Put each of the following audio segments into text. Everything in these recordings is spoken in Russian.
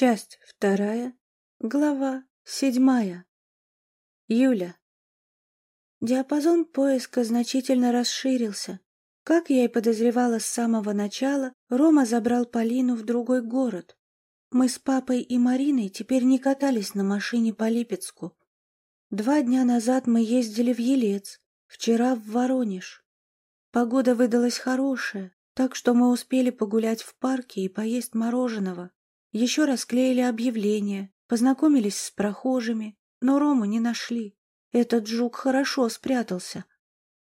Часть вторая, глава седьмая. Юля. Диапазон поиска значительно расширился. Как я и подозревала с самого начала, Рома забрал Полину в другой город. Мы с папой и Мариной теперь не катались на машине по Липецку. Два дня назад мы ездили в Елец, вчера в Воронеж. Погода выдалась хорошая, так что мы успели погулять в парке и поесть мороженого. Еще раз клеили объявления, познакомились с прохожими, но Рому не нашли. Этот жук хорошо спрятался.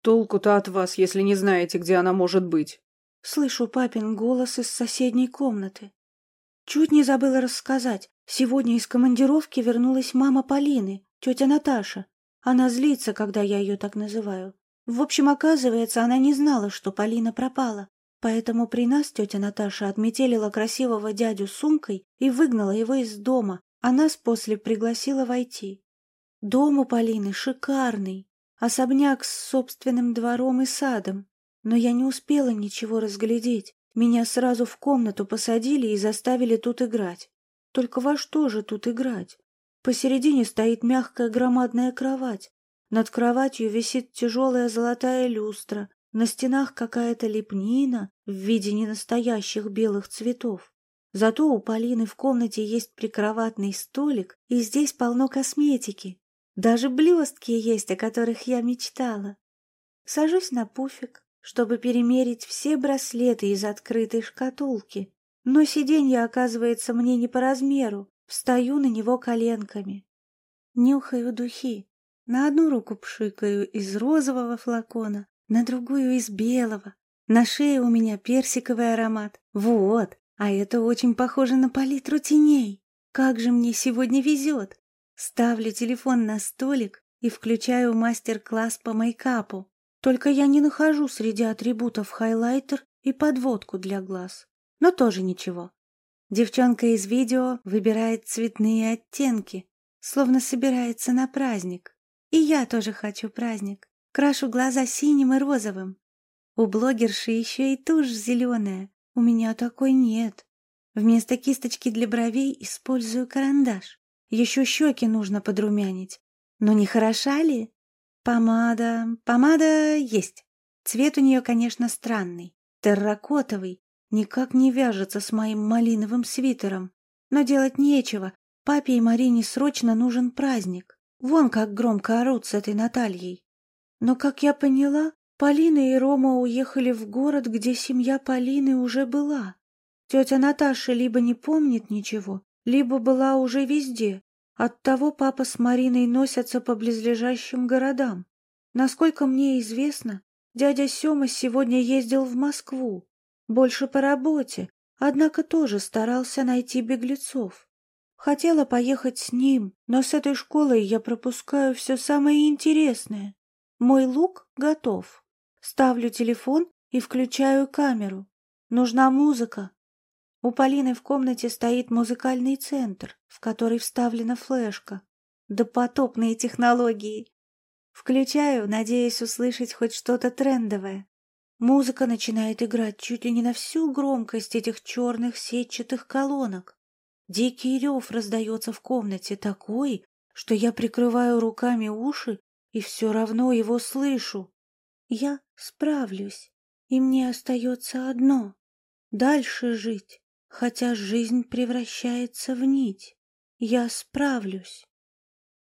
«Толку-то от вас, если не знаете, где она может быть?» Слышу папин голос из соседней комнаты. Чуть не забыла рассказать. Сегодня из командировки вернулась мама Полины, тетя Наташа. Она злится, когда я ее так называю. В общем, оказывается, она не знала, что Полина пропала. Поэтому при нас тетя Наташа отметелила красивого дядю сумкой и выгнала его из дома, а нас после пригласила войти. Дом у Полины шикарный, особняк с собственным двором и садом. Но я не успела ничего разглядеть. Меня сразу в комнату посадили и заставили тут играть. Только во что же тут играть? Посередине стоит мягкая громадная кровать. Над кроватью висит тяжелая золотая люстра, на стенах какая-то лепнина в виде ненастоящих белых цветов. Зато у Полины в комнате есть прикроватный столик, и здесь полно косметики. Даже блестки есть, о которых я мечтала. Сажусь на пуфик, чтобы перемерить все браслеты из открытой шкатулки. Но сиденье оказывается мне не по размеру. Встаю на него коленками. Нюхаю духи. На одну руку пшикаю из розового флакона, на другую из белого. На шее у меня персиковый аромат. Вот, а это очень похоже на палитру теней. Как же мне сегодня везет. Ставлю телефон на столик и включаю мастер-класс по мейкапу. Только я не нахожу среди атрибутов хайлайтер и подводку для глаз. Но тоже ничего. Девчонка из видео выбирает цветные оттенки, словно собирается на праздник. И я тоже хочу праздник. Крашу глаза синим и розовым. У блогерши еще и тушь зеленая. У меня такой нет. Вместо кисточки для бровей использую карандаш. Еще щеки нужно подрумянить. Но не хороша ли? Помада... Помада есть. Цвет у нее, конечно, странный. Терракотовый. Никак не вяжется с моим малиновым свитером. Но делать нечего. Папе и Марине срочно нужен праздник. Вон как громко орут с этой Натальей. Но, как я поняла, Полина и Рома уехали в город, где семья Полины уже была. Тетя Наташа либо не помнит ничего, либо была уже везде. Оттого папа с Мариной носятся по близлежащим городам. Насколько мне известно, дядя Сёма сегодня ездил в Москву. Больше по работе, однако тоже старался найти беглецов. Хотела поехать с ним, но с этой школой я пропускаю все самое интересное. Мой лук готов. Ставлю телефон и включаю камеру. Нужна музыка. У Полины в комнате стоит музыкальный центр, в который вставлена флешка. Допотопные технологии. Включаю, надеясь услышать хоть что-то трендовое. Музыка начинает играть чуть ли не на всю громкость этих черных сетчатых колонок. Дикий рев раздается в комнате такой, что я прикрываю руками уши и все равно его слышу. Я справлюсь, и мне остается одно — дальше жить, хотя жизнь превращается в нить. Я справлюсь.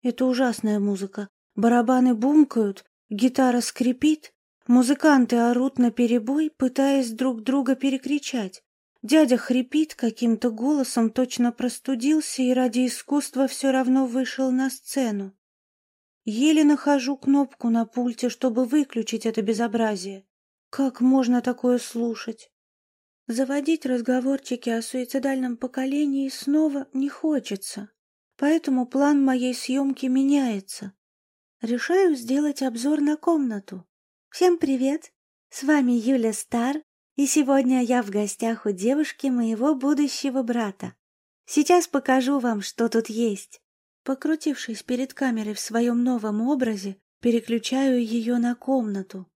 Это ужасная музыка. Барабаны бумкают, гитара скрипит, музыканты орут на перебой, пытаясь друг друга перекричать. Дядя хрипит каким-то голосом, точно простудился и ради искусства все равно вышел на сцену. Еле нахожу кнопку на пульте, чтобы выключить это безобразие. Как можно такое слушать? Заводить разговорчики о суицидальном поколении снова не хочется, поэтому план моей съемки меняется. Решаю сделать обзор на комнату. Всем привет! С вами Юля Стар, и сегодня я в гостях у девушки моего будущего брата. Сейчас покажу вам, что тут есть. Покрутившись перед камерой в своем новом образе, переключаю ее на комнату.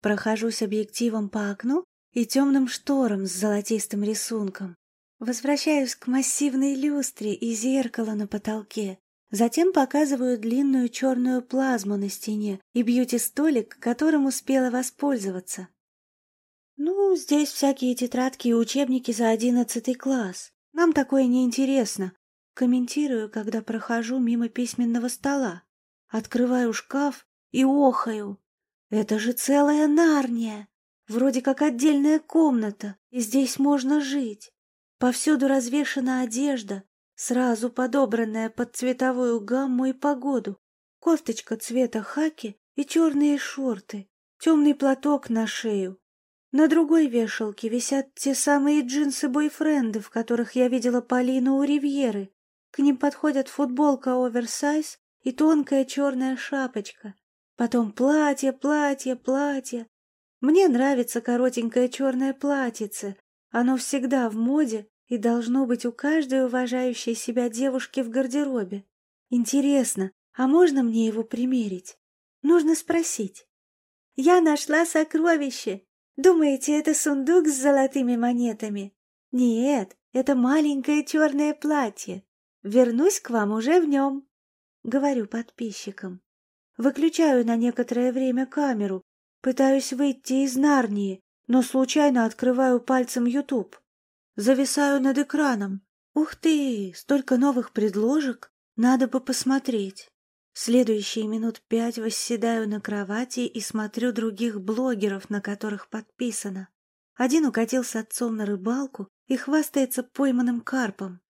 Прохожусь объективом по окну и темным шторам с золотистым рисунком. Возвращаюсь к массивной люстре и зеркалу на потолке. Затем показываю длинную черную плазму на стене и бьюти-столик, которым успела воспользоваться. Ну, здесь всякие тетрадки и учебники за одиннадцатый класс. Нам такое не интересно. Комментирую, когда прохожу мимо письменного стола. Открываю шкаф и охаю. Это же целая Нарния. Вроде как отдельная комната, и здесь можно жить. Повсюду развешана одежда, сразу подобранная под цветовую гамму и погоду. Кофточка цвета хаки и черные шорты, темный платок на шею. На другой вешалке висят те самые джинсы-бойфренды, в которых я видела Полину у Ривьеры. К ним подходят футболка оверсайз и тонкая черная шапочка. Потом платье, платье, платье. Мне нравится коротенькое черное платьице. Оно всегда в моде и должно быть у каждой уважающей себя девушки в гардеробе. Интересно, а можно мне его примерить? Нужно спросить. Я нашла сокровище. Думаете, это сундук с золотыми монетами? Нет, это маленькое черное платье. Вернусь к вам уже в нем. Говорю подписчикам. Выключаю на некоторое время камеру, пытаюсь выйти из Нарнии, но случайно открываю пальцем YouTube. Зависаю над экраном. Ух ты, столько новых предложек, надо бы посмотреть. Следующие минут пять восседаю на кровати и смотрю других блогеров, на которых подписано. Один укатил с отцом на рыбалку и хвастается пойманным карпом.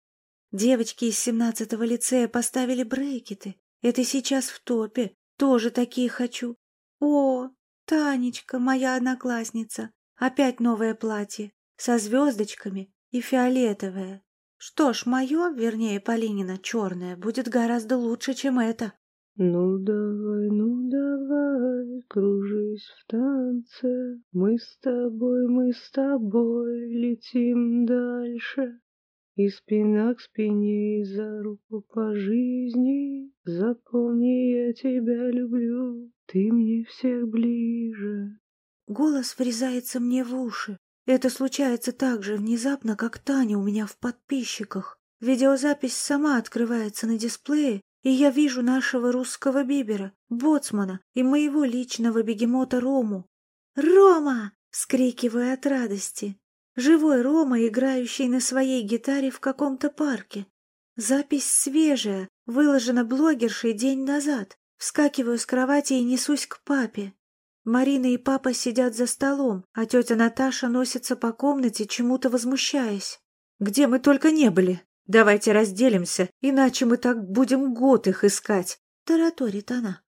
Девочки из семнадцатого лицея поставили брекеты. Это сейчас в топе. Тоже такие хочу. О, Танечка, моя одноклассница. Опять новое платье со звездочками и фиолетовое. Что ж, мое, вернее, Полинина, черное, будет гораздо лучше, чем это. Ну давай, ну давай, кружись в танце, Мы с тобой, мы с тобой летим дальше. И спина к спине, и за руку по жизни, Запомни, я тебя люблю, ты мне всех ближе. Голос врезается мне в уши. Это случается так же внезапно, как Таня у меня в подписчиках. Видеозапись сама открывается на дисплее, и я вижу нашего русского бибера, боцмана и моего личного бегемота Рому. «Рома!» — вскрикиваю от радости. Живой Рома, играющий на своей гитаре в каком-то парке. Запись свежая, выложена блогершей день назад. Вскакиваю с кровати и несусь к папе. Марина и папа сидят за столом, а тетя Наташа носится по комнате, чему-то возмущаясь. «Где мы только не были? Давайте разделимся, иначе мы так будем год их искать», — тараторит она.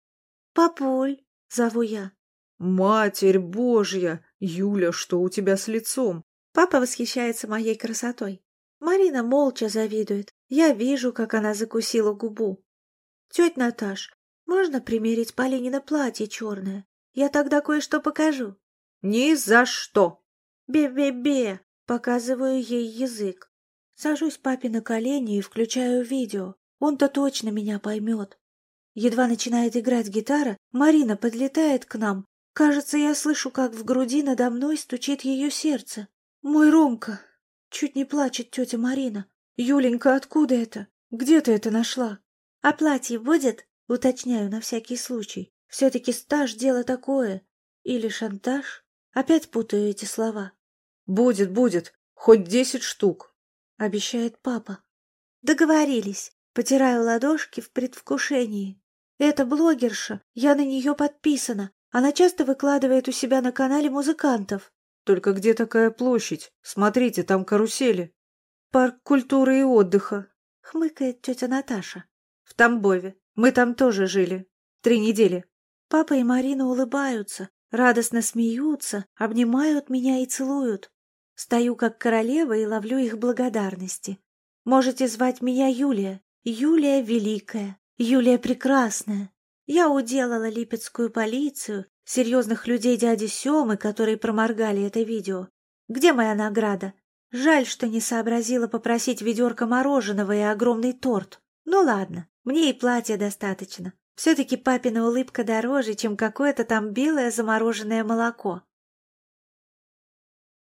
«Папуль», — зову я. «Матерь Божья! Юля, что у тебя с лицом?» Папа восхищается моей красотой. Марина молча завидует. Я вижу, как она закусила губу. «Тетя Наташ, можно примерить Полинина платье черное? Я тогда кое-что покажу. Ни за что. Бе-бе-бе. Показываю ей язык. Сажусь папе на колени и включаю видео. Он-то точно меня поймет. Едва начинает играть гитара, Марина подлетает к нам. Кажется, я слышу, как в груди надо мной стучит ее сердце. Мой Ромка. Чуть не плачет тетя Марина. Юленька, откуда это? Где ты это нашла? А платье будет? Уточняю на всякий случай. Все-таки стаж — дело такое. Или шантаж? Опять путаю эти слова. «Будет, будет. Хоть десять штук», — обещает папа. Договорились. Потираю ладошки в предвкушении. Это блогерша, я на нее подписана. Она часто выкладывает у себя на канале музыкантов. Только где такая площадь? Смотрите, там карусели. Парк культуры и отдыха. Хмыкает тетя Наташа. В Тамбове. Мы там тоже жили. Три недели. Папа и Марина улыбаются, радостно смеются, обнимают меня и целуют. Стою как королева и ловлю их благодарности. Можете звать меня Юлия. Юлия Великая, Юлия Прекрасная. Я уделала липецкую полицию, серьезных людей дяди Семы, которые проморгали это видео. Где моя награда? Жаль, что не сообразила попросить ведерко мороженого и огромный торт. Ну ладно, мне и платья достаточно. Все-таки папина улыбка дороже, чем какое-то там белое замороженное молоко.